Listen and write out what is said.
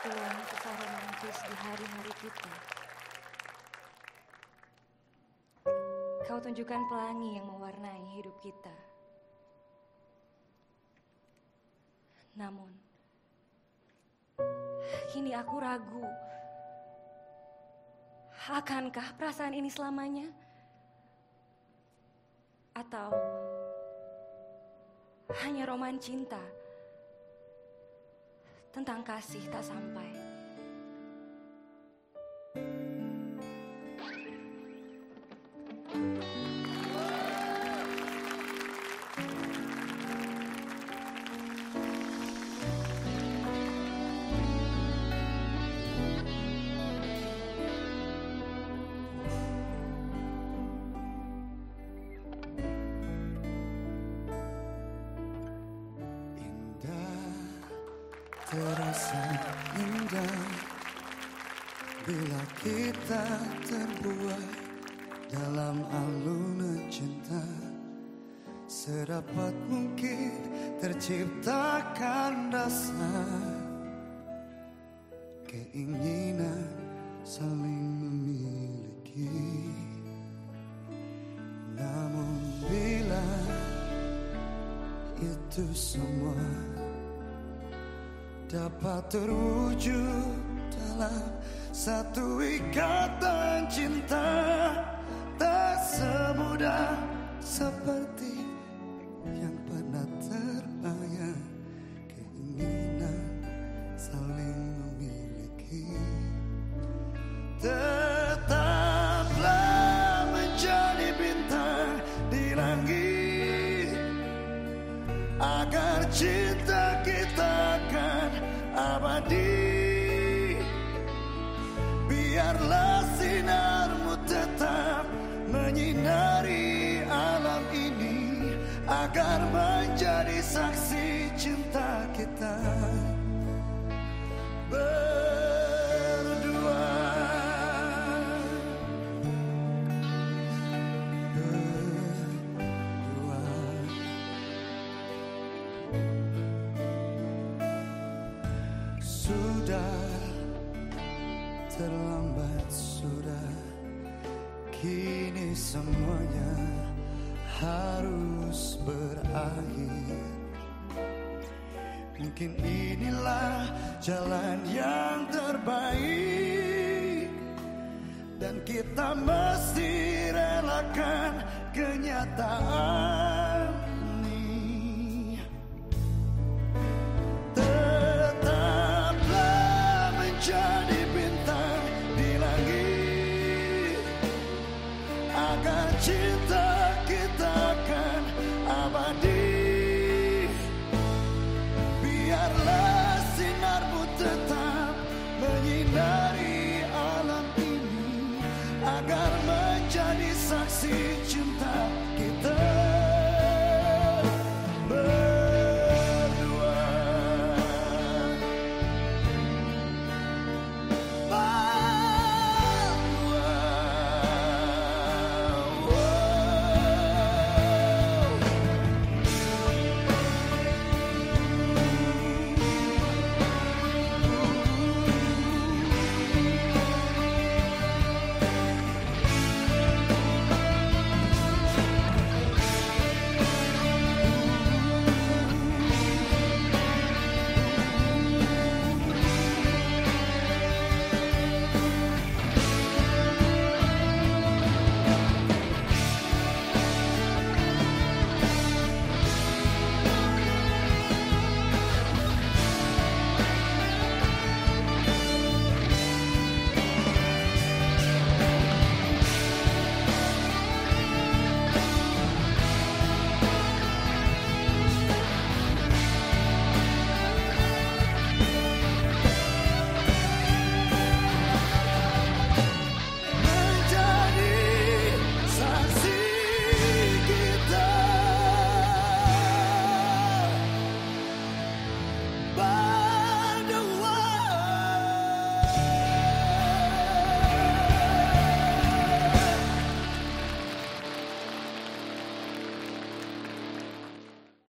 tulang kisah romantis di hari-hari kita. Kau tunjukkan pelangi yang mewarnai hidup kita. Namun, kini aku ragu. Akankah perasaan ini selamanya? Atau hanya roman cinta tentang kasih tak sampai? Terasa indah. Bila kita terbuai dalam alunan cinta sedapat mungkin terciptakan rasa keinginan saling memiliki. Namun bila itu semua dapat terwujud dalam satu ikatan cinta tak semudah seperti yang pernah terbayang keinginan saling memiliki. Tetaplah menjadi bintang di langit agar cinta abadi Biarlah sinarmu tetap menyinari alam ini Agar menjadi saksi cinta kita terlambat sudah. Kini semuanya harus berakhir. Mungkin inilah jalan yang terbaik. Dan kita mesti relakan kenyataan cinta kita akan abadi. Biarlah sinarmu tetap menyinari alam ini Agar menjadi saksi